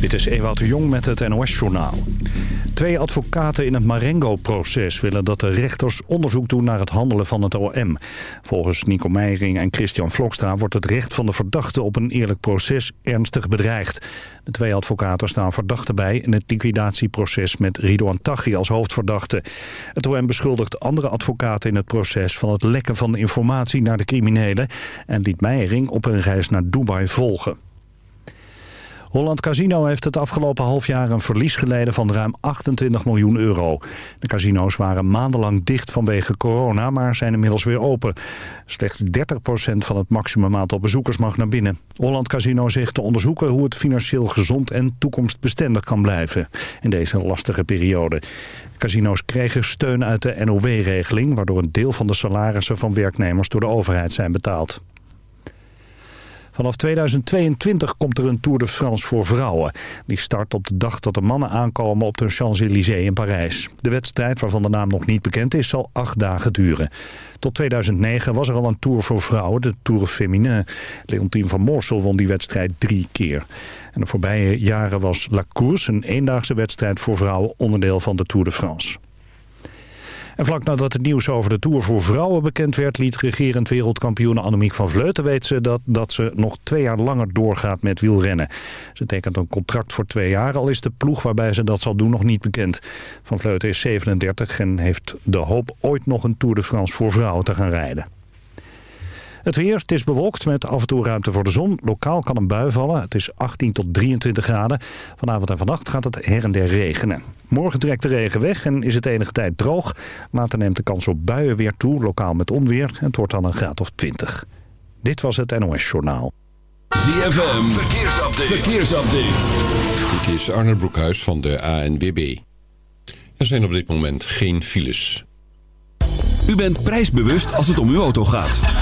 Dit is Ewout de Jong met het NOS-journaal. Twee advocaten in het Marengo-proces willen dat de rechters onderzoek doen naar het handelen van het OM. Volgens Nico Meijering en Christian Vlokstra wordt het recht van de verdachte op een eerlijk proces ernstig bedreigd. De twee advocaten staan verdachten bij in het liquidatieproces met Ridouan Taghi als hoofdverdachte. Het OM beschuldigt andere advocaten in het proces van het lekken van informatie naar de criminelen en liet Meijering op een reis naar Dubai volgen. Holland Casino heeft het afgelopen half jaar een verlies geleden van ruim 28 miljoen euro. De casino's waren maandenlang dicht vanwege corona, maar zijn inmiddels weer open. Slechts 30% van het maximum aantal bezoekers mag naar binnen. Holland Casino zegt te onderzoeken hoe het financieel gezond en toekomstbestendig kan blijven in deze lastige periode. Casino's kregen steun uit de NOW-regeling, waardoor een deel van de salarissen van werknemers door de overheid zijn betaald. Vanaf 2022 komt er een Tour de France voor vrouwen. Die start op de dag dat de mannen aankomen op de Champs-Élysées in Parijs. De wedstrijd, waarvan de naam nog niet bekend is, zal acht dagen duren. Tot 2009 was er al een Tour voor vrouwen, de Tour Féminin. Leontien van Moorsel won die wedstrijd drie keer. En de voorbije jaren was La Course, een eendaagse wedstrijd voor vrouwen, onderdeel van de Tour de France. En vlak nadat het nieuws over de Tour voor vrouwen bekend werd... liet regerend wereldkampioen Annemiek van Vleuten weten dat, dat ze nog twee jaar langer doorgaat met wielrennen. Ze tekent een contract voor twee jaar, al is de ploeg waarbij ze dat zal doen nog niet bekend. Van Vleuten is 37 en heeft de hoop ooit nog een Tour de France voor vrouwen te gaan rijden. Het weer, het is bewolkt met af en toe ruimte voor de zon. Lokaal kan een bui vallen. Het is 18 tot 23 graden. Vanavond en vannacht gaat het her en der regenen. Morgen trekt de regen weg en is het enige tijd droog. Later neemt de kans op buien weer toe, lokaal met onweer. En het wordt dan een graad of 20. Dit was het NOS Journaal. ZFM, verkeersupdate. verkeersupdate. Dit is Arne Broekhuis van de ANWB. Er zijn op dit moment geen files. U bent prijsbewust als het om uw auto gaat.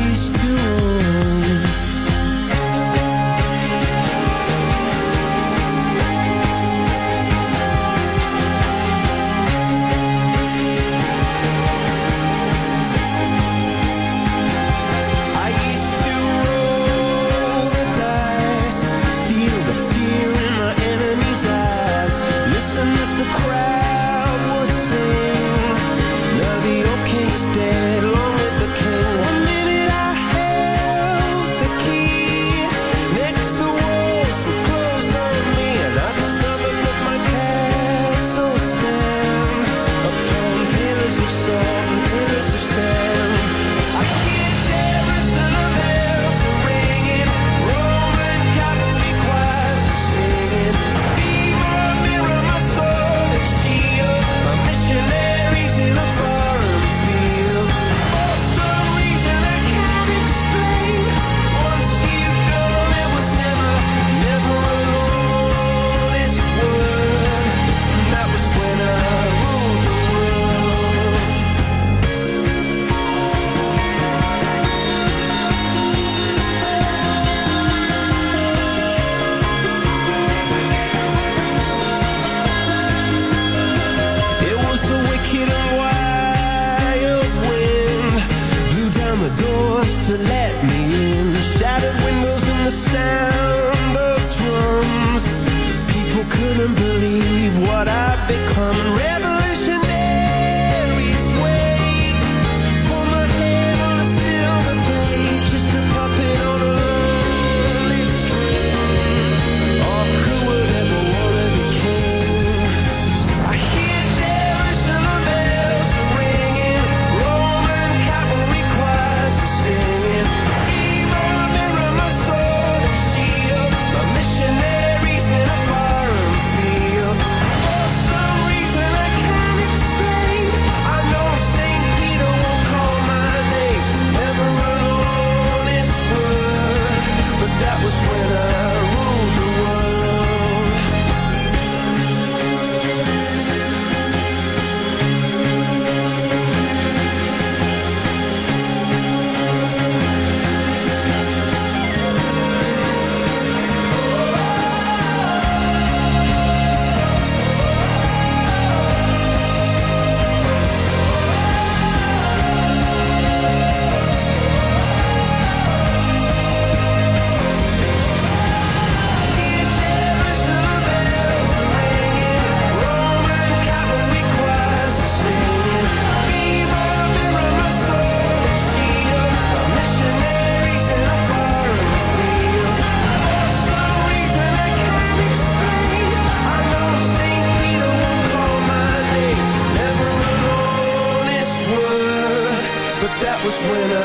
that was when I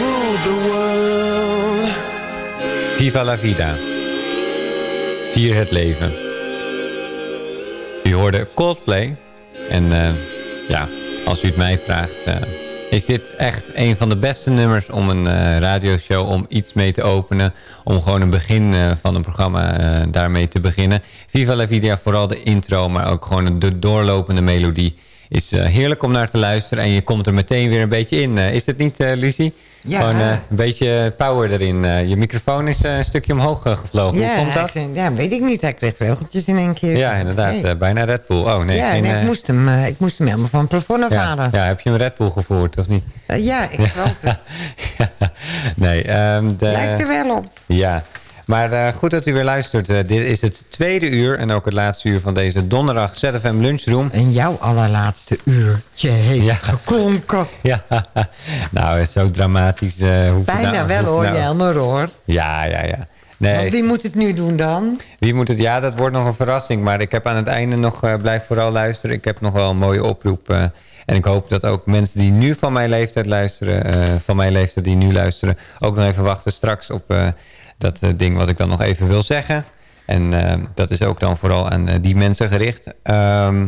ruled the world. Viva la vida. Vier het leven. U hoorde Coldplay. En eh, ja, als u het mij vraagt... eh, is dit echt een van de beste nummers om een eh, radioshow... om iets mee te openen. Om gewoon een begin van een programma daarmee te beginnen. Viva la vida, vooral de intro... maar ook gewoon de doorlopende melodie... is eh, heerlijk om naar te luisteren. En je komt er meteen weer een beetje in. Eh, is het niet, eh Lucie? Ja. Gewoon een beetje power erin. Je microfoon is een stukje omhoog gevlogen. Hoe komt dat? ja, weet ik niet. Hij kreeg vleugeltjes in één keer. Ja, inderdaad. Bijna Red Bull. Oh nee, ja, geen, nee, ik, moest hem, ik moest hem helemaal van het plafond ja, afhalen. ja, heb je een Red Bull gevoerd of niet? Ja, ik geloof het. nee, ehm, de, Lijkt er wel op. Ja, maar eh, goed dat u weer luistert. Eh, dit is het tweede uur en ook het laatste uur van deze donderdag ZFM Lunchroom. En jouw allerlaatste uurtje heeft Ja. geklonken. Ja, nou, het is zo dramatisch. hoe Bijna wel hoor, nou, Jelmer hoor. Ja, ja, ja. Nee, Want wie moet het nu doen dan? Wie moet het? Ja, dat wordt nog een verrassing. Maar ik heb aan het einde nog, blijf vooral luisteren. Ik heb nog wel een mooie oproep. en ik hoop dat ook mensen die nu van mijn leeftijd luisteren, van mijn leeftijd die nu luisteren, ook nog even wachten straks op dat eh, ding wat ik dan nog even wil zeggen. En eh, dat is ook dan vooral aan eh, die mensen gericht. Ehm,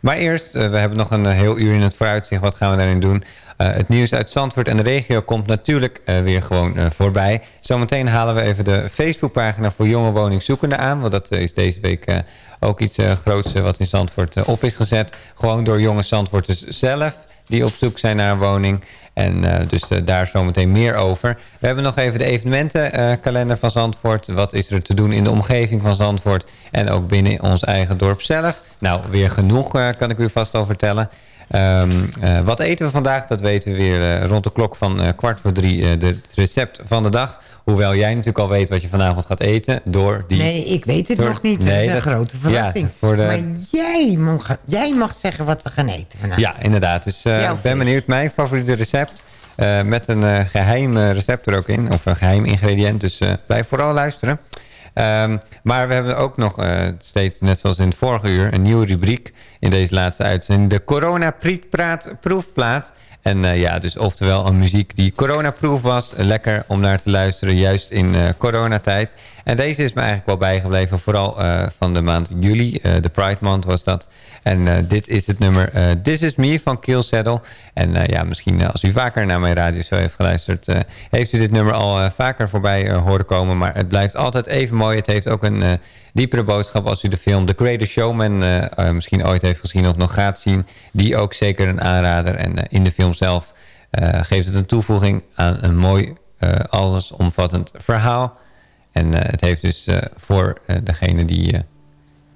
maar eerst, we hebben nog een heel uur in het vooruitzicht. Wat gaan we daarin doen? Het nieuws uit Zandvoort en de regio komt natuurlijk weer gewoon eh, voorbij. Zometeen halen we even de Facebookpagina voor jonge woningzoekenden aan. Want dat is deze week ook iets groots wat in Zandvoort op is gezet. Gewoon door jonge Zandvoorters zelf die op zoek zijn naar een woning. En eh, dus eh, daar zometeen meer over. We hebben nog even de evenementenkalender van Zandvoort. Wat is er te doen in de omgeving van Zandvoort? En ook binnen ons eigen dorp zelf. Nou, weer genoeg kan ik u vast al vertellen. Ehm, eh, wat eten we vandaag? Dat weten we weer eh, rond de klok van eh, kwart voor drie. het recept van de dag. Hoewel jij natuurlijk al weet wat je vanavond gaat eten. Door die... Nee, ik weet het door- nog niet. Dat Nee, is een dat- grote verrassing. Ja, voor de... Maar jij mag, jij mag zeggen wat we gaan eten vanavond. Ja, inderdaad. Dus ik ben benieuwd. Mijn favoriete recept. met een eh, geheim eh, recept er ook in. Of een geheim ingrediënt. Dus blijf vooral luisteren. Ehm, maar we hebben ook nog eh, steeds, net zoals in het vorige uur... een nieuwe rubriek in deze laatste uitzending. De Corona Prietpraat Proefplaat. En eh, ja, dus oftewel een muziek die coronaproof was. Lekker om naar te luisteren, juist in eh, coronatijd. En deze is me eigenlijk wel bijgebleven. Vooral eh, van de maand juli. de Pride Month was dat. En dit is het nummer This Is Me van Kill Saddle. En ja, misschien als u vaker naar mijn radio zo heeft geluisterd... heeft u dit nummer al vaker voorbij horen komen. Maar het blijft altijd even mooi. Het heeft ook een diepere boodschap als u de film The Greatest Showman... eh, eh, misschien ooit heeft gezien of nog gaat zien. Die ook zeker een aanrader. En eh, in de film zelf geeft het een toevoeging aan een mooi, allesomvattend verhaal. En het heeft dus voor degene die...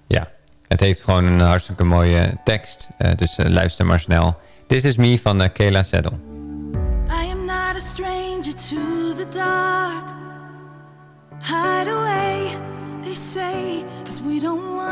ja, het heeft gewoon een hartstikke mooie tekst. dus luister maar snel. This is Me van eh, Kayla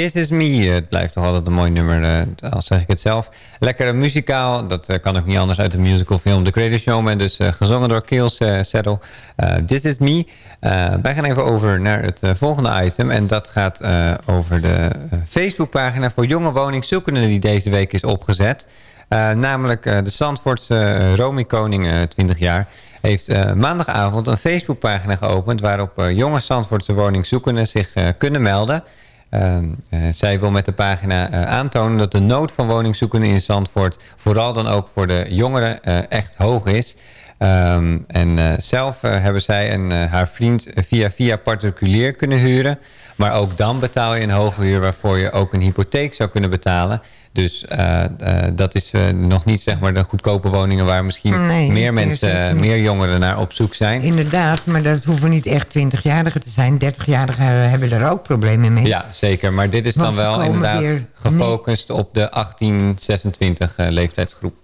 This Is Me. Het blijft toch altijd een mooi nummer, eh, al zeg ik het zelf. Lekker muzikaal, dat eh, kan ook niet anders uit de musicalfilm The Greatest Showman. Dus eh, gezongen door Keels Settle. This Is Me. wij gaan even over naar het volgende item. En dat gaat over de Facebookpagina voor jonge woningzoekenden die deze week is opgezet. Eh, namelijk eh, de Zandvoortse uh, Romy Koning, 20 jaar, heeft maandagavond een Facebookpagina geopend... waarop jonge Zandvoortse woningzoekenden zich kunnen melden. Ehm, zij wil met de pagina aantonen dat de nood van woningzoekenden in Zandvoort... vooral dan ook voor de jongeren echt hoog is... Ehm, en zelf hebben zij en haar vriend via via particulier kunnen huren... Maar ook dan betaal je een hoge huur waarvoor je ook een hypotheek zou kunnen betalen. Dus uh, uh, dat is uh, nog niet zeg maar de goedkope woningen waar misschien Nee, meer mensen, meer jongeren naar op zoek zijn. Inderdaad, maar dat hoeven niet echt 20-jarigen te zijn. 30-jarigen hebben er ook problemen mee. Ja, zeker. Maar dit is Want dan wel inderdaad gefocust op de 18-26 eh, leeftijdsgroep.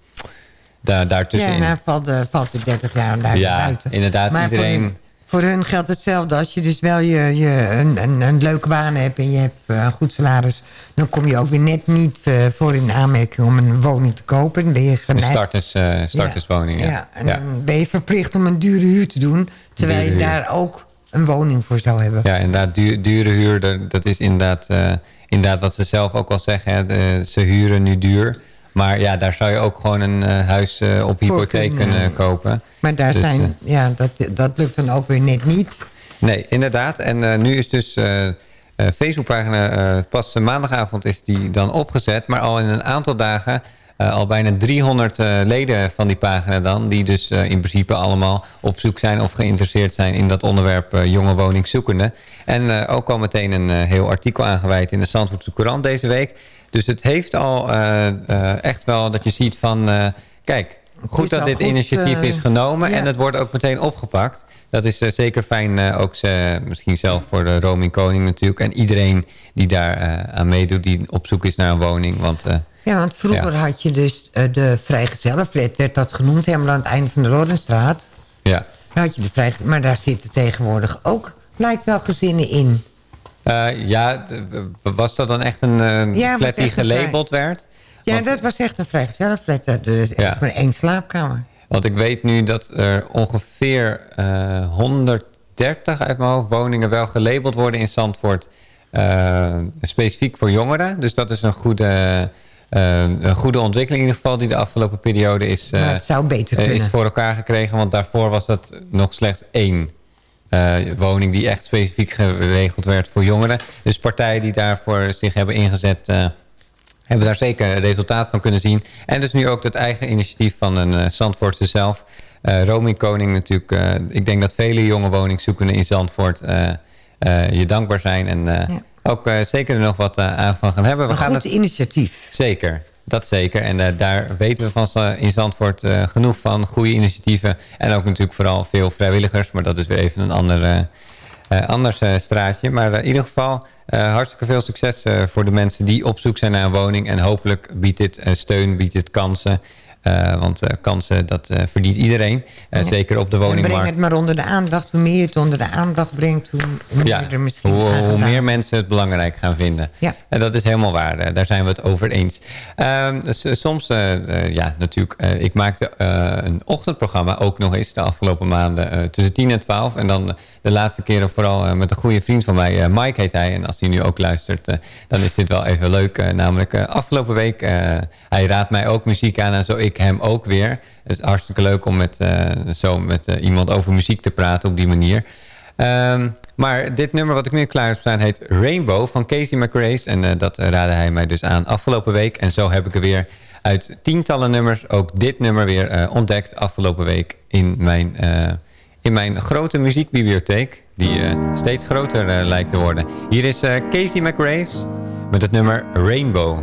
Daar, ja, daartussenin. nou valt de, valt de 30 jaar daar Ja, buiten. inderdaad. Maar voor iedereen voor hun geldt hetzelfde. Als je dus wel je, je, een, een, een leuke baan hebt en je hebt eh, een goed salaris... dan kom je ook weer net niet eh, voor in aanmerking om een woning te kopen. Dan ben je Een starters, eh, starterswoning. Ja. Ja, en dan ben je verplicht om een dure huur te doen... terwijl Dure je huur. daar ook een woning voor zou hebben. Ja, inderdaad, duur, dure huur, dat, dat is inderdaad, inderdaad wat ze zelf ook al zeggen. Hè, de- ze huren nu duur. Maar ja, daar zou je ook gewoon een eh, huis eh, op hypotheek kunnen, kunnen kopen. Maar daar Dus, zijn, eh, ja, dat, dat lukt dan ook weer net niet. Nee, inderdaad. En nu is dus Facebookpagina, pas maandagavond is die dan opgezet. Maar al in een aantal dagen, eh, al bijna 300 eh, leden van die pagina dan. Die dus eh, in principe allemaal op zoek zijn of geïnteresseerd zijn in dat onderwerp jonge woningzoekenden. En ook al meteen een heel artikel aangeweid in de Zandvoortse Courant deze week. Dus het heeft al echt wel dat je ziet van, kijk, goed dat wel dit goed, initiatief is genomen. ja. En het wordt ook meteen opgepakt. Dat is zeker fijn, ook ze, misschien zelf voor de Roming Koning natuurlijk. En iedereen die daar aan meedoet, die op zoek is naar een woning. Want Ja, want vroeger had je dus eh, de vrijgezellenflat, werd dat genoemd, helemaal aan het einde van de Rodenstraat. ja, Daar had je de vrij, maar daar zitten tegenwoordig ook, lijkt wel gezinnen in. Eh, ja, was dat dan echt een Ja, was flat die gelabeld werd? Ja, Want- dat was echt een vrijgezellenflat. Dat is echt Ja. maar één slaapkamer. Want ik weet nu dat er ongeveer eh 130 uit mijn hoofd woningen wel gelabeld worden in Zandvoort. specifiek voor jongeren. Dus dat is een goede, een goede ontwikkeling in ieder geval die de afgelopen periode is, eh, het zou beter eh, is voor elkaar gekregen. Want daarvoor was dat nog slechts één eh, woning die echt specifiek geregeld werd voor jongeren. Dus partijen die daarvoor zich hebben ingezet... eh, hebben daar zeker resultaat van kunnen zien. En dus nu ook dat eigen initiatief van een uh, Zandvoortse zelf. Uh, Romy Koning natuurlijk. Uh, ik denk dat vele jonge woningzoekenden in Zandvoort je dankbaar zijn. En ja. Ook zeker er nog wat aan van gaan hebben. We een gaan goed het... initiatief. Zeker, dat zeker. En daar weten we van in Zandvoort genoeg van. Goede initiatieven. En ook natuurlijk vooral veel vrijwilligers. Maar dat is weer even een ander, anders straatje. Maar in ieder geval... Hartstikke veel succes voor de mensen die op zoek zijn naar een woning. En hopelijk biedt dit steun, biedt dit kansen. Uh, want kansen, dat verdient iedereen. Ja. Zeker op de woningmarkt. En breng het maar onder de aandacht. Hoe meer je het onder de aandacht brengt, hoe, hoe ja, meer er misschien hoe, hoe meer mensen het belangrijk gaan vinden. Ja. En dat is helemaal waar. daar zijn we het over eens. dus, soms, ja, natuurlijk. ik maakte een ochtendprogramma ook nog eens de afgelopen maanden. tussen 10 en 12. En dan de laatste keren vooral met een goede vriend van mij. Mike heet hij. En als hij nu ook luistert, dan is dit wel even leuk. namelijk afgelopen week, hij raadt mij ook muziek aan en zo ik hem ook weer. Het is hartstikke leuk om met, zo met iemand over muziek te praten op die manier. Um, maar dit nummer wat ik nu klaar heb staan heet Rainbow van Casey McRae. En dat raadde hij mij dus aan afgelopen week. En zo heb ik er weer uit tientallen nummers ook dit nummer weer ontdekt afgelopen week in mijn, in mijn grote muziekbibliotheek. Die steeds groter lijkt te worden. Hier is Casey McRae met het nummer Rainbow.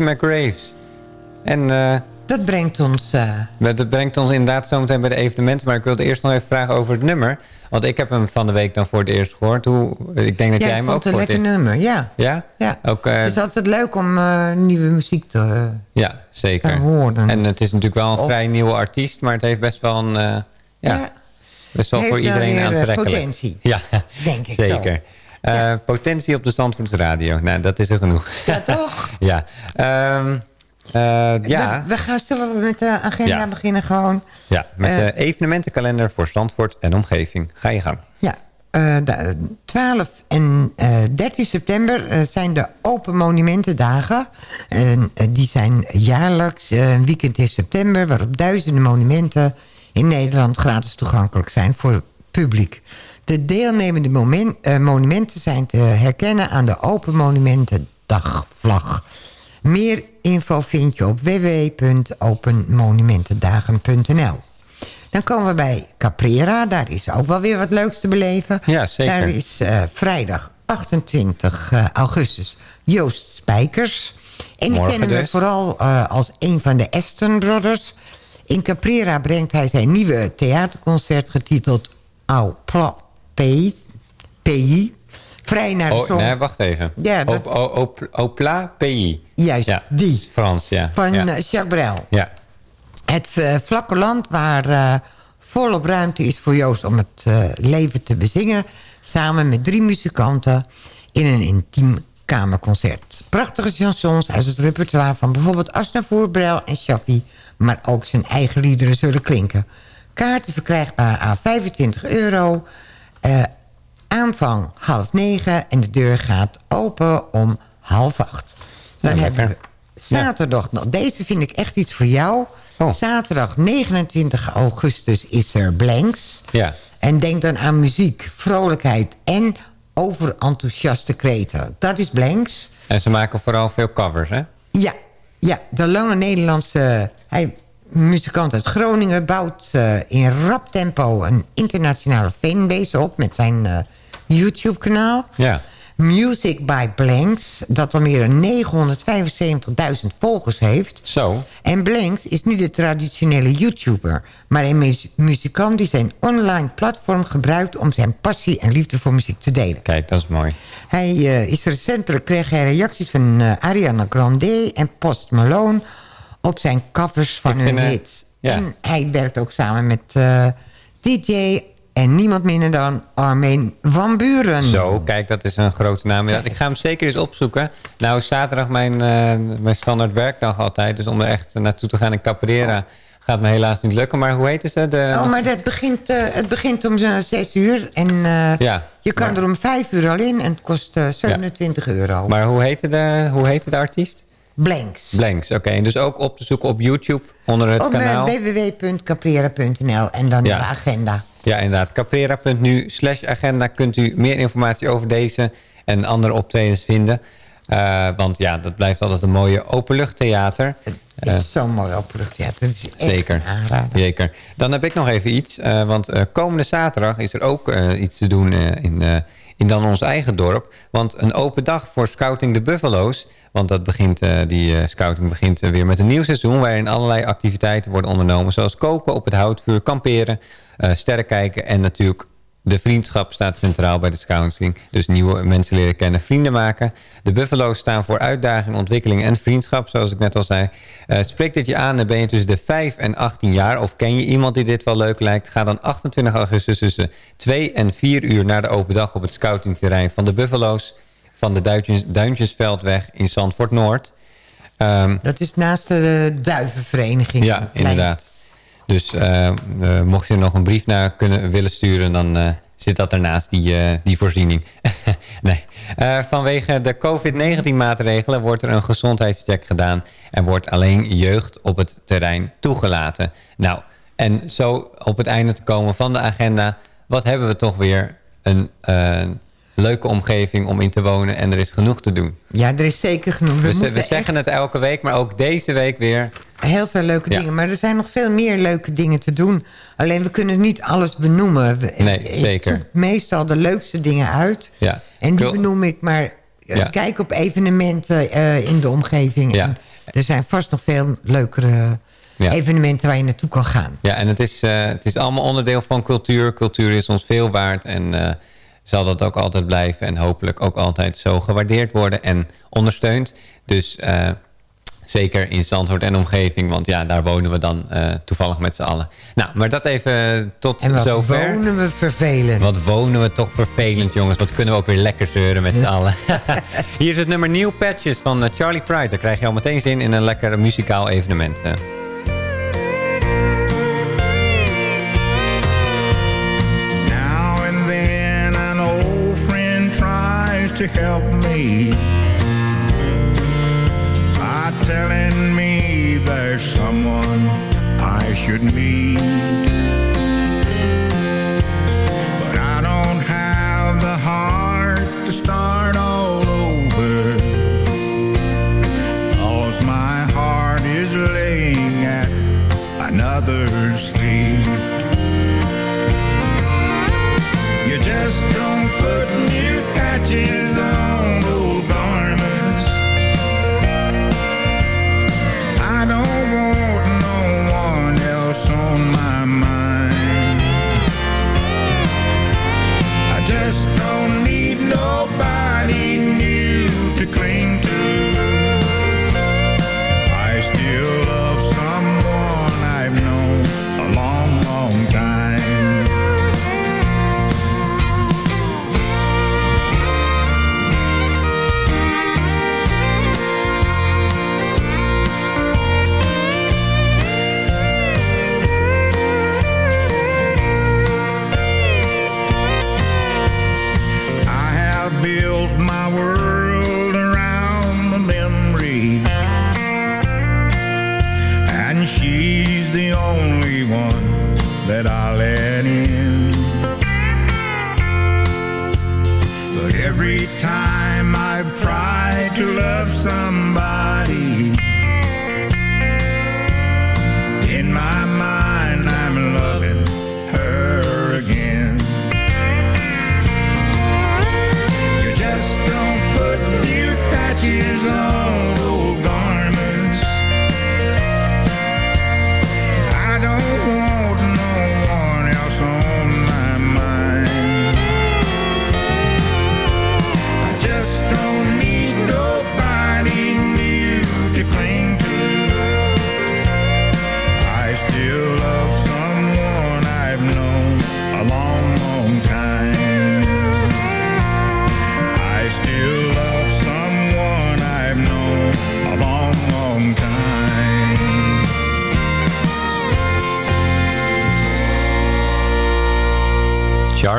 Casey McGraves. En eh, Dat brengt ons... eh, dat brengt ons inderdaad zometeen bij de evenementen. Maar ik wilde eerst nog even vragen over het nummer. Want ik heb hem van de week dan voor het eerst gehoord. Hoe, ik denk dat ja, jij hem ook het voor een lekker nummer, ja. Ja? ja. Ook, eh, het is altijd leuk om nieuwe muziek te... ja, zeker. te horen. En het is natuurlijk wel een Of- vrij nieuwe artiest. Maar het heeft best wel een... ja, Ja. best wel Heeft voor iedereen aantrekkelijk. potentie. Ja, Denk ik zo. Eh, Potentie op de Zandvoortse Radio. Nou, dat is er genoeg. Ja, toch? ja. Ehm, eh, ja. We gaan zo met de agenda Ja. beginnen gewoon. ja, met eh, de evenementenkalender voor Zandvoort en omgeving. Ga je gang. Ja, de, 12 en eh 13 september zijn de Open Monumentendagen. En, die zijn jaarlijks een weekend in september... waarop duizenden monumenten in Nederland gratis toegankelijk zijn voor het publiek. De deelnemende momen- eh, monumenten zijn te herkennen aan de Open Monumentendagvlag. Meer info vind je op www.openmonumentendagen.nl. Dan komen we bij Caprera. Daar is ook wel weer wat leuks te beleven. Ja, zeker. Daar is eh, vrijdag 28 eh, augustus Joost Spijkers. En die kennen we dus. vooral als een van de Aston Brothers. In Caprera brengt hij zijn nieuwe theaterconcert getiteld Au Pla Pays. Pays. Vrij naar de Oh, zon. nee, wacht even. Ja, dat- Op, op, op, Opla PI. Juist, ja. die. Frans, ja. Van ja. eh, Jacques Brel. ja. Het eh, vlakke land waar eh, volop ruimte is voor Joost om het leven te bezingen. Samen met drie muzikanten in een intiem kamerconcert. Prachtige chansons uit het repertoire van bijvoorbeeld Asnavoer, Brel en Shaffi. Maar ook zijn eigen liederen zullen klinken. Kaarten verkrijgbaar aan 25 euro. Eh, aanvang half negen en de deur gaat open om half acht. Dan Ja, hebben we zaterdag nog. Deze vind ik echt iets voor jou. Oh. Zaterdag 29 augustus is er Blanks. Ja. En denk dan aan muziek, vrolijkheid en overenthousiaste kreten. Dat is Blanks. En ze maken vooral veel covers, hè? Ja, ja de lange Nederlandse hij, muzikant uit Groningen... bouwt eh, in rap tempo een internationale fanbase op... met zijn eh, YouTube-kanaal. Ja. Music by Blanks, dat al meer dan 975.000 volgers heeft. Zo. En Blanks is niet de traditionele YouTuber... maar een mu- muzikant die zijn online platform gebruikt... om zijn passie en liefde voor muziek te delen. Kijk, dat is mooi. Hij eh, is recentelijk kreeg hij reacties van eh, Ariana Grande en Post Malone... op zijn covers van hun eh, hits. ja. En hij werkt ook samen met eh, DJ... en niemand minder dan Armin van Buren. Zo, kijk, dat is een grote naam. Ja, ik ga hem zeker eens opzoeken. Nou, is zaterdag mijn, eh, mijn standaard werkdag altijd. Dus om er echt naartoe te gaan in Caprera gaat me helaas niet lukken. Maar hoe heette ze? De, Oh, maar dat begint, eh, het begint om 6 uur. En eh, Ja, je kan maar- er om 5 uur al in en het kost eh, 27 euro. Maar hoe heette de, hoe heette de artiest? Blanks. Blanks, oké. En dus ook op te zoeken op YouTube onder het Op eh, kanaal. www.caprera.nl en dan Ja. de agenda. Ja, inderdaad. Caprera.nu slash agenda kunt u meer informatie over deze en andere optredens vinden. Eh, want ja, dat blijft altijd een mooie openluchttheater. Het Eh, is zo'n mooi openlucht. Ja, dat is echt Zeker. Zeker. Dan heb ik nog even iets. want komende zaterdag is er ook iets te doen in, in dan ons eigen dorp. Want een open dag voor Scouting de Buffalo's. Want dat begint, eh, die eh, scouting begint eh, weer met een nieuw seizoen... waarin allerlei activiteiten worden ondernomen. Zoals koken op het houtvuur, kamperen, sterren kijken... en natuurlijk de vriendschap staat centraal bij de scouting. Dus nieuwe mensen leren kennen, vrienden maken. De Buffalo's staan voor uitdaging, ontwikkeling en vriendschap, zoals ik net al zei. Eh spreek dit je aan en ben je tussen de 5 en 18 jaar... of ken je iemand die dit wel leuk lijkt... ga dan 28 augustus tussen 2 en 4 uur naar de open dag... op het scoutingterrein van de Buffalo's... van de Duintjes, Duintjesveldweg in Zandvoort Noord. Ehm, Dat is naast de duivenvereniging. ja, inderdaad. Dus eh, eh, mocht je er nog een brief naar kunnen willen sturen... dan eh, zit dat ernaast, die, die voorziening. nee. Vanwege de COVID-19-maatregelen wordt er een gezondheidscheck gedaan... en wordt alleen jeugd op het terrein toegelaten. Nou, en zo op het einde te komen van de agenda... wat hebben we toch weer een leuke omgeving om in te wonen... en er is genoeg te doen. Ja, er is zeker genoeg. We, zeggen het elke week, maar ook deze week weer... heel veel leuke Ja. dingen. Maar er zijn nog veel meer leuke dingen te doen. Alleen we kunnen niet alles benoemen. We- Nee, zeker. meestal de leukste dingen uit. Ja. En die benoem ik, maar eh, Ja. kijk op evenementen eh, in de omgeving. Ja. En er zijn vast nog veel leukere Ja. evenementen waar je naartoe kan gaan. Ja, en het is, eh, het is allemaal onderdeel van cultuur. Cultuur is ons veel waard en zal dat ook altijd blijven. En hopelijk ook altijd zo gewaardeerd worden en ondersteund. Dus eh, zeker in Zandvoort en omgeving. Want ja, daar wonen we dan eh, toevallig met z'n allen. Nou, maar dat even tot En wat zover. wonen we vervelend. Wat wonen we toch vervelend, jongens. Wat kunnen we ook weer lekker zeuren met z'n allen. Hier is het nummer New Patches van eh, Charlie Pride. Daar krijg je al meteen zin in een lekker muzikaal evenement. To help me by telling me there's someone I should meet.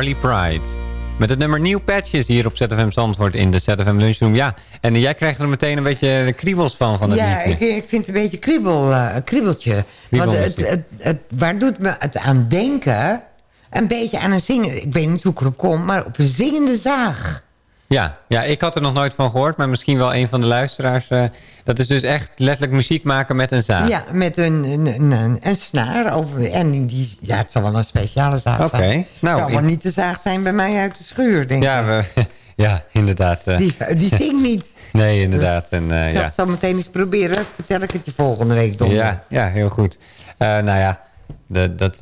Charlie Pride. Met het nummer New Patches hier op ZFM Zandvoort in de ZFM Lunchroom. Ja, en jij krijgt er meteen een beetje de kriebels van, van het Ja, ik, ik vind het een beetje kriebel, eh, kriebeltje. Want het, het, het, waar doet me het aan denken? Een beetje aan een zingen. Ik weet niet hoe ik erop kom, maar op een zingende zaag. Ja, ja, ik had er nog nooit van gehoord, maar misschien wel een van de luisteraars. eh, dat is dus echt letterlijk muziek maken met een zaag. Ja, met een, een, een, een, snaar. Over, en die, ja, het zal wel een speciale zaag Oké, zijn. nou, het zal wel ik- niet de zaag zijn bij mij uit de schuur, denk Ja, ik. we, ja inderdaad. eh. Die, die zingt niet. nee, inderdaad. En, eh, Ik zal ja. het zo meteen eens proberen. Vertel ik het je volgende week donderdag. Ja, ja, heel goed. Nou ja, de, dat,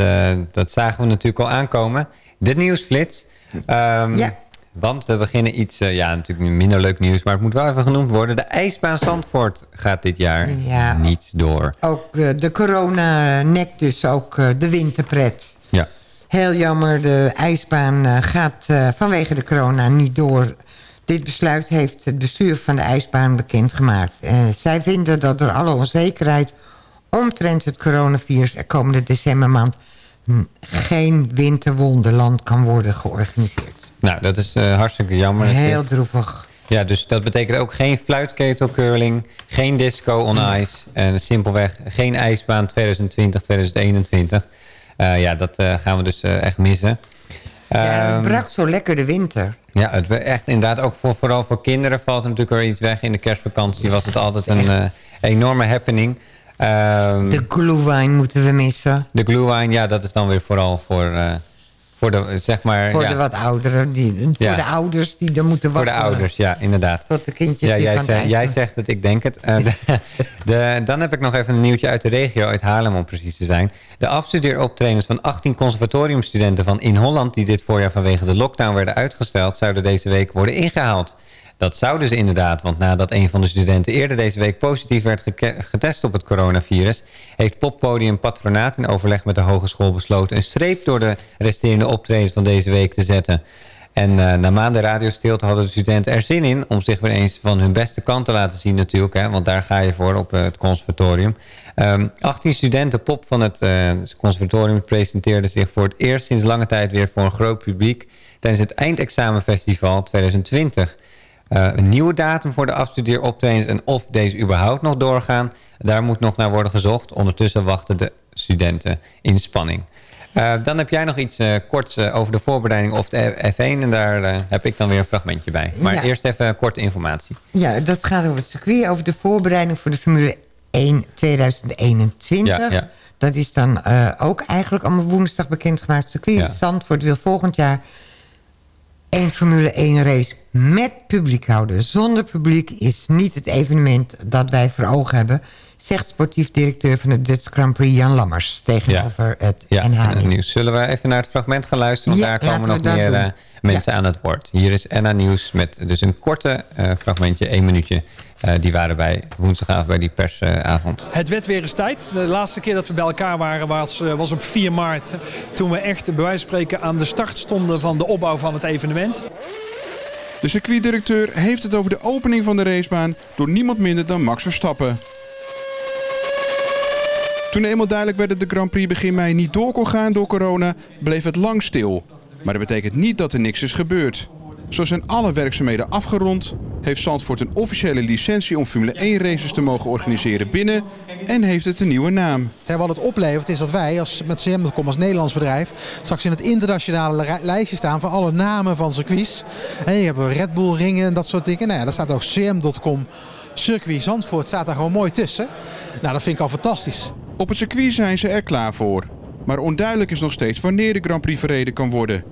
dat zagen we natuurlijk al aankomen. Dit nieuwsflits. Ehm, Ja. Want we beginnen iets, eh, ja, natuurlijk minder leuk nieuws, maar het moet wel even genoemd worden. De ijsbaan Zandvoort gaat dit jaar Ja. niet door. Ook eh, de corona nekt dus ook eh, de winterpret. Ja. Heel jammer, de ijsbaan gaat vanwege de corona niet door. Dit besluit heeft het bestuur van de ijsbaan bekendgemaakt. Zij vinden dat door alle onzekerheid omtrent het coronavirus... er komende decembermaand geen winterwonderland kan worden georganiseerd. Nou, dat is eh, hartstikke jammer. Heel droevig. Ja, dus dat betekent ook geen fluitketelcurling, geen disco on ice... en simpelweg geen ijsbaan 2020, 2021. Eh, ja, dat eh, gaan we dus eh, echt missen. Ja, het Ehm, bracht zo lekker de winter. Ja, het, echt inderdaad ook voor, vooral voor kinderen valt er natuurlijk weer iets weg. In de kerstvakantie was het altijd een eh, enorme happening. Ehm, De glühwein moeten we missen. de glühwein, ja, dat is dan weer vooral voor, eh, Voor de, zeg maar, Voor ja, de wat ouderen, die, voor de ouders die dan moeten voor de wachten. ouders, ja, inderdaad. Tot de kindjes Ja, jij, van zegt, jij zegt het, ik denk het. Eh, de, de- dan heb ik nog even een nieuwtje uit de regio, uit Haarlem om precies te zijn. De afstudeeroptredens van 18 conservatoriumstudenten van In Holland... die dit voorjaar vanwege de lockdown werden uitgesteld... zouden deze week worden ingehaald. Dat zouden ze inderdaad, want nadat een van de studenten eerder deze week positief werd getest op het coronavirus, heeft poppodium Patronaat in overleg met de hogeschool besloten een streep door de resterende optredens van deze week te zetten. En eh, na maanden radiostilte hadden de studenten er zin in om zich weer eens van hun beste kant te laten zien natuurlijk. Hè, want daar ga je voor op eh, het conservatorium. Ehm 18 studenten pop van het eh, conservatorium presenteerden zich voor het eerst sinds lange tijd weer voor een groot publiek tijdens het eindexamenfestival 2020. Eh, een nieuwe datum voor de afstudeeroptredens en of deze überhaupt nog doorgaan, daar moet nog naar worden gezocht. Ondertussen wachten de studenten in spanning. Eh, dan heb jij nog iets eh, korts over de voorbereiding of de F1 en daar heb ik dan weer een fragmentje bij. Maar Ja. eerst even korte informatie. Ja, dat gaat over het circuit, over de voorbereiding voor de Formule 1 2021. Ja, ja. Dat is dan ook eigenlijk allemaal woensdag bekendgemaakt. Het circuit. Zandvoort wil volgend jaar één Formule 1 race met publiek houden. Zonder publiek is niet het evenement dat wij voor ogen hebben... zegt sportief directeur van de Dutch Grand Prix Jan Lammers... tegenover het Ja, NH het nieuws. Zullen we even naar het fragment gaan luisteren? Want Ja, daar komen nog meer doen. eh, mensen aan het woord. Hier is NA Nieuws met dus een korte eh, fragmentje, één minuutje. eh, die waren bij woensdagavond bij die persavond. Het werd weer eens tijd. De laatste keer dat we bij elkaar waren was, was op 4 maart. Toen we echt bij wijze van spreken aan de start stonden van de opbouw van het evenement. De circuitdirecteur heeft het over de opening van de racebaan door niemand minder dan Max Verstappen. Toen eenmaal duidelijk werd dat de Grand Prix begin mei niet door kon gaan door corona, bleef het lang stil. Maar dat betekent niet dat er niks is gebeurd. Zo zijn alle werkzaamheden afgerond, heeft Zandvoort een officiële licentie om Formule 1 races te mogen organiseren binnen en heeft het een nieuwe naam. Wat het oplevert is dat wij als, met CM.com als Nederlands bedrijf straks in het internationale lijstje staan van alle namen van circuits. En je hebt Red Bull ringen en dat soort dingen. Nou ja, daar staat ook CM.com circuit Zandvoort staat daar gewoon mooi tussen. Nou, dat vind ik al fantastisch. Op het circuit zijn ze er klaar voor. Maar onduidelijk is nog steeds wanneer de Grand Prix verreden kan worden.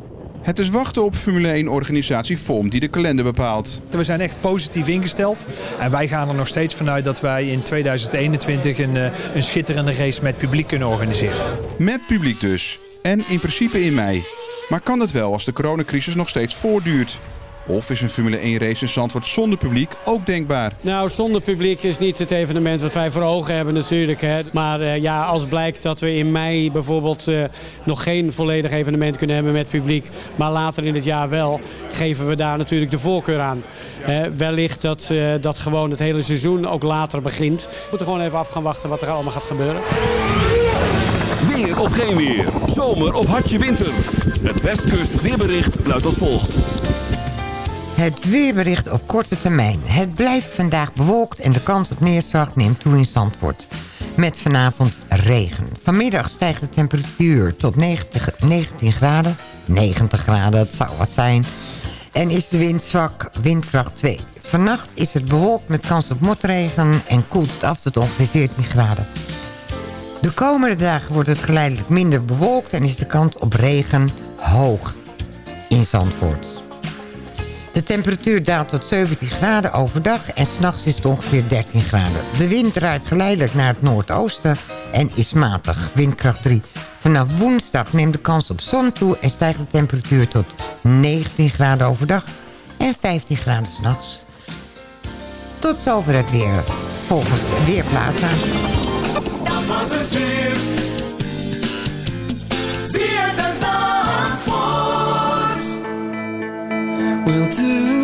Het is wachten op Formule 1-organisatie FOM die de kalender bepaalt. We zijn echt positief ingesteld. En wij gaan er nog steeds vanuit dat wij in 2021 een, eh, een schitterende race met publiek kunnen organiseren. Met publiek dus. En in principe in mei. Maar kan het wel als de coronacrisis nog steeds voortduurt? Of is een Formule 1 race in Zandvoort zonder publiek ook denkbaar? Nou, zonder publiek is niet het evenement wat wij voor ogen hebben natuurlijk. Hè. Maar eh, ja, als blijkt dat we in mei bijvoorbeeld eh, nog geen volledig evenement kunnen hebben met publiek... maar later in het jaar wel, geven we daar natuurlijk de voorkeur aan. Eh, wellicht dat, eh, dat gewoon het hele seizoen ook later begint. We moeten gewoon even af gaan wachten wat er allemaal gaat gebeuren. Weer of geen weer. Zomer of hartje winter. Het Westkust weerbericht luidt als volgt. Het weerbericht op korte termijn. Het blijft vandaag bewolkt en de kans op neerslag neemt toe in Zandvoort. Met vanavond regen. Vanmiddag stijgt de temperatuur tot 90, 19 graden. 90 graden, dat zou wat zijn. En is de wind zwak, windkracht 2. Vannacht is het bewolkt met kans op motregen en koelt het af tot ongeveer 14 graden. De komende dagen wordt het geleidelijk minder bewolkt... en is de kans op regen hoog in Zandvoort. De temperatuur daalt tot 17 graden overdag en s'nachts is het ongeveer 13 graden. De wind draait geleidelijk naar het noordoosten en is matig, windkracht 3. Vanaf woensdag neemt de kans op zon toe en stijgt de temperatuur tot 19 graden overdag en 15 graden s'nachts. Tot zover het weer, volgens Weerplaza. Dat was het weer. Zandvoort. will do.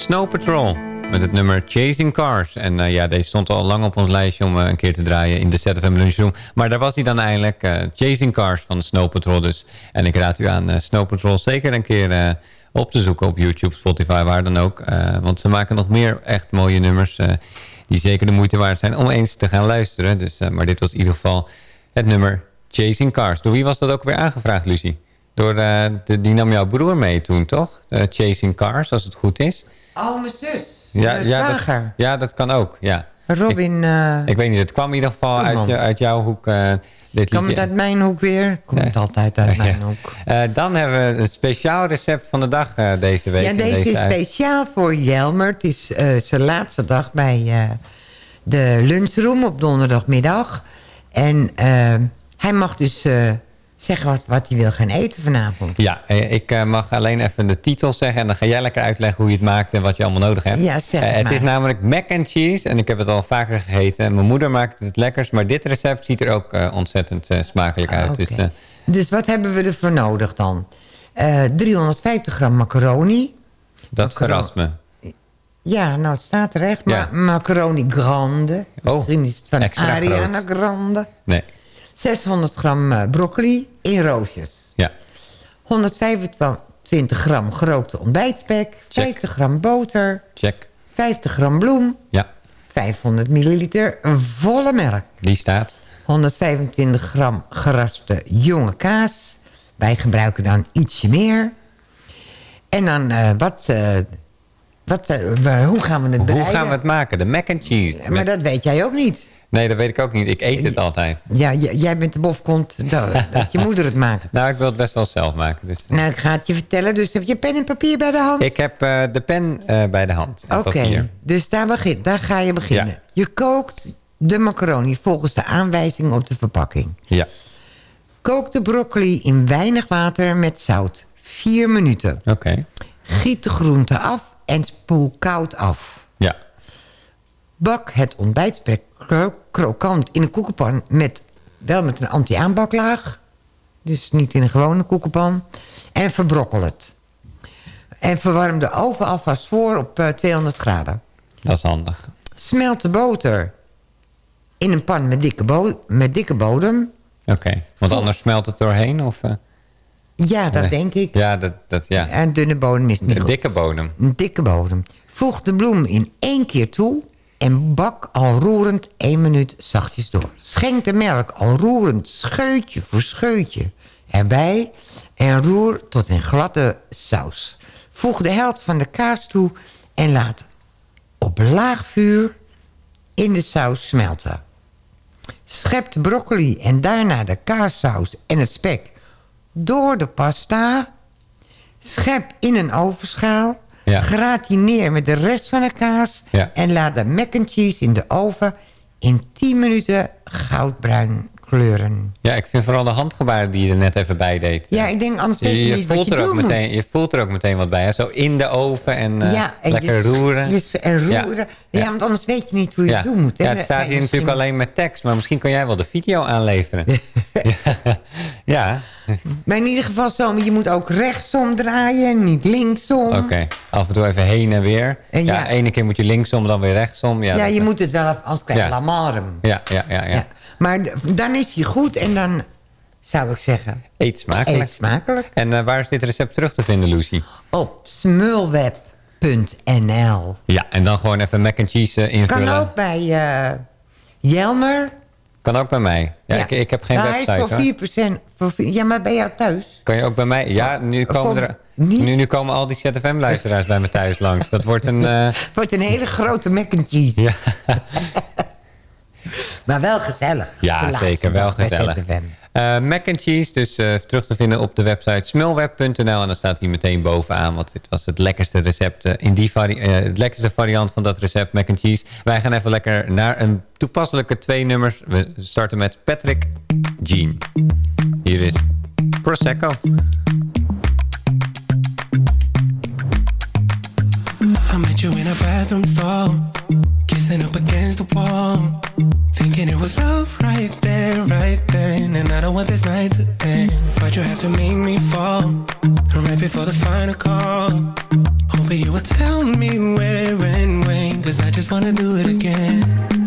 Snow Patrol met het nummer Chasing Cars. En eh, ja, deze stond al lang op ons lijstje om eh, een keer te draaien in de ZFM Lunchroom. Maar daar was hij dan eindelijk. eh, Chasing Cars van Snow Patrol dus. En ik raad u aan Snow Patrol zeker een keer op te zoeken op YouTube, Spotify, waar dan ook. Want ze maken nog meer echt mooie nummers die zeker de moeite waard zijn om eens te gaan luisteren. Dus, maar dit was in ieder geval het nummer Chasing Cars. Door wie was dat ook weer aangevraagd, Lucie? Door, de, die nam jouw broer mee toen, toch? Chasing Cars, als het goed is. Oh, mijn zus. Ja, mijn ja, dat, ja, dat kan ook, ja. Robin, eh Ik weet niet, het kwam in ieder geval uit, je, uit jouw hoek. eh dit Komt uit mijn hoek weer? Komt het altijd uit mijn Ja. hoek. Eh, dan hebben we een speciaal recept van de dag deze week. Ja, deze is uit- speciaal voor Jelmer. Het is zijn laatste dag bij de lunchroom op donderdagmiddag. En hij mag dus zeggen wat, wat hij wil gaan eten vanavond. Ja, eh, ik eh, mag alleen even de titel zeggen... en dan ga jij lekker uitleggen hoe je het maakt en wat je allemaal nodig hebt. Ja, zeg Eh, het maar. is namelijk mac and cheese en ik heb het al vaker gegeten. En mijn moeder maakt het lekkerst, maar dit recept ziet er ook ontzettend smakelijk uit. Dus, oké. eh, Dus wat hebben we ervoor nodig dan? Eh 350 gram macaroni. dat verrast me. Ja, nou het staat er echt. Ja. Ma macaroni grande. Oh, Misschien is het van Ariana Grande. Nee, 600 gram eh, broccoli in roosjes. ja. 125 gram gerookte ontbijtspek. 50 gram boter. Check. 50 gram bloem. Ja, 500 milliliter volle melk. die staat. 125 gram geraspte jonge kaas. Wij gebruiken dan ietsje meer. En dan eh, wat... eh, wat hoe gaan we het bereiden? Hoe gaan we het maken? De mac and cheese. Maar Met- dat weet jij ook niet. Nee, dat weet ik ook niet. Ik eet het altijd. Ja, jij bent de bofkont dat, dat je moeder het maakt. Nou, ik wil het best wel zelf maken. Dus. Nou, ik ga het je vertellen. Dus heb je pen en papier bij de hand? Ik heb eh, de pen eh, bij de hand. Oké, dus daar, begin, daar ga je beginnen. Ja. Je kookt de macaroni volgens de aanwijzing op de verpakking. Ja, Kook de broccoli in weinig water met zout. Vier minuten. oké. Giet de groente af en spoel koud af. Ja, Bak het ontbijtspek krokant in een koekenpan... Met, wel met een anti-aanbaklaag. Dus niet in een gewone koekenpan. En verbrokkel het. En verwarm de oven alvast voor op eh, 200 graden. dat is handig. Smelt de boter in een pan met dikke, bo met dikke bodem. Oké, want anders smelt het doorheen? Of, eh? Ja, dat Nee. denk ik. Ja, dat, dat, ja. En dunne bodem is niet Een dikke bodem. Een dikke bodem. Voeg de bloem in één keer toe en bak al roerend één minuut zachtjes door. Schenk de melk al roerend scheutje voor scheutje erbij en roer tot een gladde saus. Voeg de helft van de kaas toe en laat op laag vuur in de saus smelten. Schep de broccoli en daarna de kaassaus en het spek door de pasta. Schep in een ovenschaal. Ja. Gratineer met de rest van de kaas. Ja. En laat de mac and cheese in de oven in 10 minuten goudbruin kleuren. Ja, ik vind vooral de handgebaren die je er net even bij deed. Ja, ik denk anders weet Je, je, je niet voelt je er ook moet. meteen, je voelt er ook meteen wat bij. Hè? Zo in de oven en, eh, ja, en lekker je- roeren. je- en roeren. Ja. want anders weet je niet hoe je het doen moet. hè. Ja, het staat hier natuurlijk misschien- alleen met tekst. Maar misschien kan jij wel de video aanleveren. ja, Maar in ieder geval zo, maar je moet ook rechtsom draaien, niet linksom. oké. Af en toe even heen en weer. En ja, ja. ene keer moet je linksom, dan weer rechtsom. Ja, Ja, je moet het wel anders krijg je Ja. Ja, ja, ja. ja. Maar d- dan is hij goed en dan zou ik zeggen... Eet smakelijk. Eet smakelijk. En eh, waar is dit recept terug te vinden, Lucy? Op smulweb.nl. Ja, en dan gewoon even mac and cheese eh, invullen. Kan ook bij eh, Jelmer. Kan ook bij mij. Ja, Ja. Ik, ik heb geen Nou, website Hij is voor hoor. 4%. Voor, ja, maar bij jou thuis? Kan je ook bij mij? Ja, nu komen, er, nu, nu komen al die ZFM-luisteraars bij me thuis langs. Dat wordt een... Wordt een hele grote mac and cheese. Ja. Maar wel gezellig. Ja, zeker. Wel gezellig. Eh, mac and cheese, dus eh, terug te vinden op de website smulweb.nl. En dan staat hij meteen bovenaan, want dit was het lekkerste recept. eh, in die vari eh, het lekkerste variant van dat recept, mac and cheese. Wij gaan even lekker naar een toepasselijke twee nummers. We starten met Patrick Jean. Hier is Prosecco. I met you in a bathroom stall, kissing up against the wall. Thinking it was love right there, right then. And I don't want this night to end. But you have to make me fall. Right before the final call. Hoping you would tell me where and when. Cause I just wanna do it again.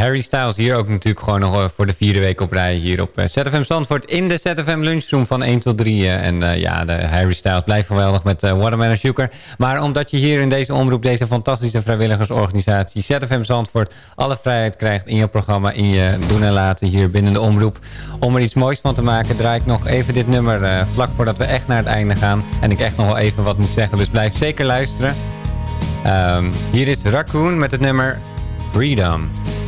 Harry Styles hier ook natuurlijk gewoon nog eh, voor de vierde week op rij hier op eh, ZFM Zandvoort in de ZFM Lunchroom van 1 tot 3. eh, En ja, de Harry Styles blijft geweldig met eh, Watermelon Sugar. Maar omdat je hier in deze omroep, deze fantastische vrijwilligersorganisatie ZFM Zandvoort alle vrijheid krijgt in je programma, in je doen en laten hier binnen de omroep. Om er iets moois van te maken draai ik nog even dit nummer vlak voordat we echt naar het einde gaan. En ik echt nog wel even wat moet zeggen, dus blijf zeker luisteren. Ehm, hier is Raccoon met het nummer Freedom.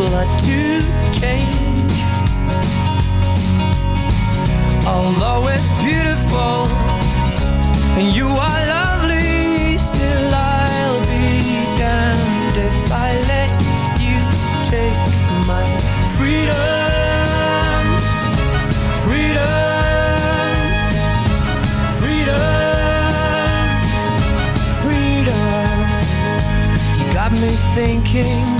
the plot to change. Although it's beautiful and you are lovely, still I'll be damned if I let you take my freedom. Freedom. Freedom. Freedom. You got me thinking,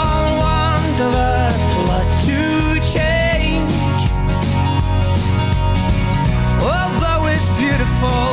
beautiful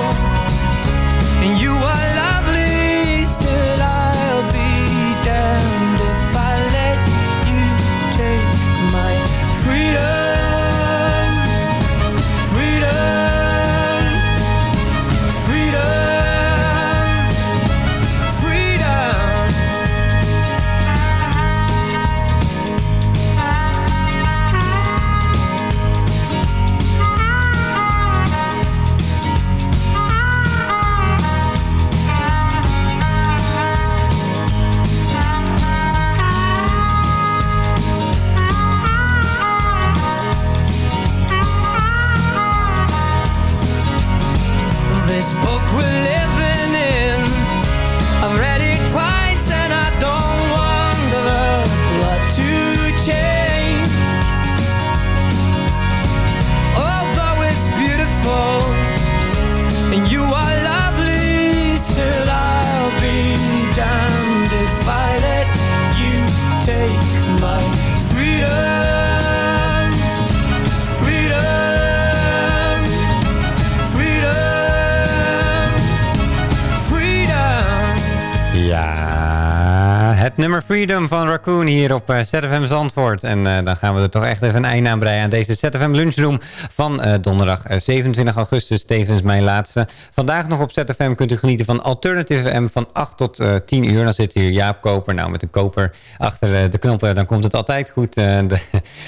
nummer Freedom van Raccoon hier op eh, ZFM Zandvoort. En eh, dan gaan we er toch echt even een einde aan breien aan deze ZFM Lunchroom van eh, donderdag eh, 27 augustus. Tevens mijn laatste. Vandaag nog op ZFM kunt u genieten van Alternative M van 8 tot eh 10 uur. Dan zit hier Jaap Koper. Nou, met een koper achter de knoppen, dan komt het altijd goed. de-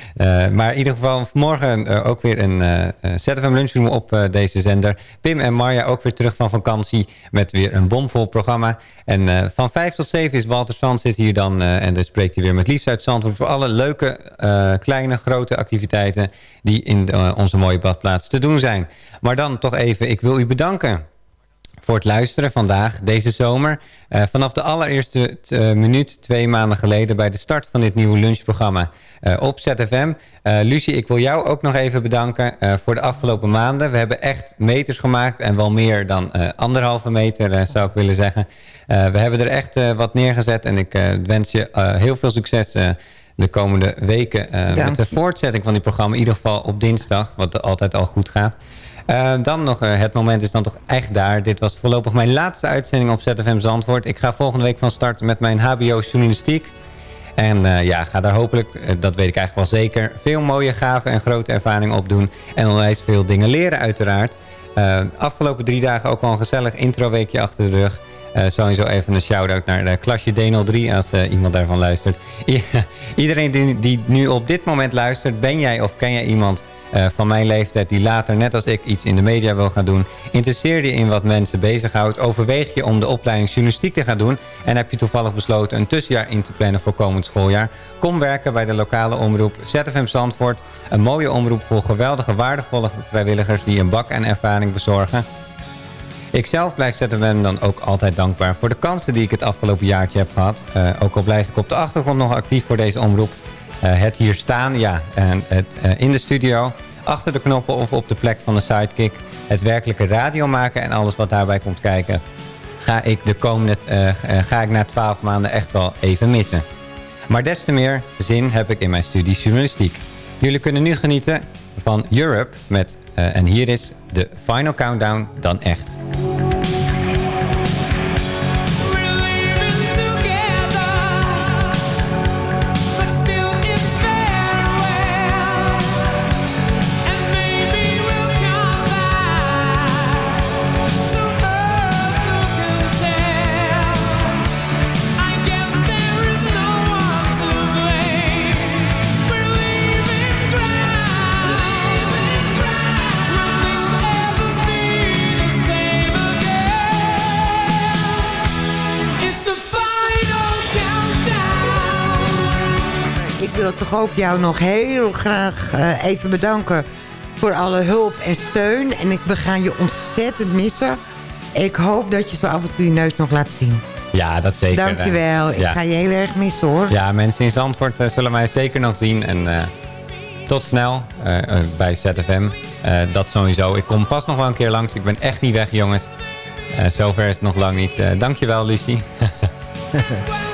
maar in ieder geval morgen ook weer een ZFM Lunchroom op deze zender. Pim en Marja ook weer terug van vakantie met weer een bomvol programma. En van 5 tot 7 is Walter Sand zit hier dan eh, en dan spreekt hij weer met Liefst uit Zandvoort voor alle leuke, eh, kleine, grote activiteiten die in eh, onze mooie badplaats te doen zijn. Maar dan toch even, ik wil u bedanken voor het luisteren vandaag, deze zomer. Eh, vanaf de allereerste eh, minuut, twee maanden geleden... bij de start van dit nieuwe lunchprogramma eh, op ZFM. Lucie, ik wil jou ook nog even bedanken voor de afgelopen maanden. We hebben echt meters gemaakt en wel meer dan anderhalve meter, zou ik willen zeggen. We hebben er echt wat neergezet en ik wens je heel veel succes... de komende weken met de voortzetting van die programma. In ieder geval op dinsdag, wat altijd al goed gaat. Eh, dan nog, eh, het moment is dan toch echt daar. Dit was voorlopig mijn laatste uitzending op ZFM Zandvoort. Ik ga volgende week van start met mijn HBO Journalistiek. En eh, ja, ga daar hopelijk, dat weet ik eigenlijk wel zeker... veel mooie, gave en grote ervaringen opdoen. En onwijs veel dingen leren uiteraard. Afgelopen drie dagen ook al een gezellig introweekje achter de rug. Eh, sowieso even een shout-out naar de klasje D03 als iemand daarvan luistert. Iedereen die, die nu op dit moment luistert, ben jij of ken jij iemand eh, van mijn leeftijd die later, net als ik, iets in de media wil gaan doen? Interesseer je in wat mensen bezighoudt? Overweeg je om de opleiding journalistiek te gaan doen? En heb je toevallig besloten een tussenjaar in te plannen voor komend schooljaar? Kom werken bij de lokale omroep ZFM Zandvoort. Een mooie omroep voor geweldige, waardevolle vrijwilligers die een bak en ervaring bezorgen. Ik zelf blijf ZFM dan ook altijd dankbaar voor de kansen die ik het afgelopen jaartje heb gehad. Eh, ook al blijf ik op de achtergrond nog actief voor deze omroep. Eh, het hier staan, ja, en het, eh, in de studio, achter de knoppen of op de plek van de sidekick. Het werkelijke radio maken en alles wat daarbij komt kijken. Ga ik de komende, eh, ga ik na twaalf maanden echt wel even missen. Maar des te meer zin heb ik in mijn studie journalistiek. Jullie kunnen nu genieten van Europe met, en hier is de final countdown dan echt. Ik toch ook jou nog heel graag eh, even bedanken voor alle hulp en steun. En ik, we gaan je ontzettend missen. Ik hoop dat je zo af en toe je neus nog laat zien. Ja, dat zeker. Dankjewel. Ik ja. ga je heel erg missen hoor. Ja, mensen in Zandvoort eh, zullen mij zeker nog zien. En eh, tot snel bij ZFM. Dat sowieso. Ik kom vast nog wel een keer langs. Ik ben echt niet weg, jongens. Zover is het nog lang niet. Dankjewel, Lucie.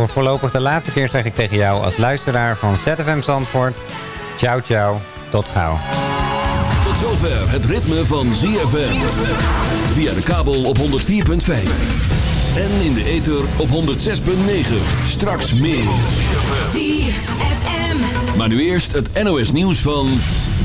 voor voorlopig de laatste keer zeg ik tegen jou als luisteraar van ZFM Zandvoort. Ciao, ciao. Tot gauw. Tot zover het ritme van ZFM. Via de kabel op 104.5. En in de ether op 106.9. Straks meer. ZFM. Maar nu eerst het NOS nieuws van...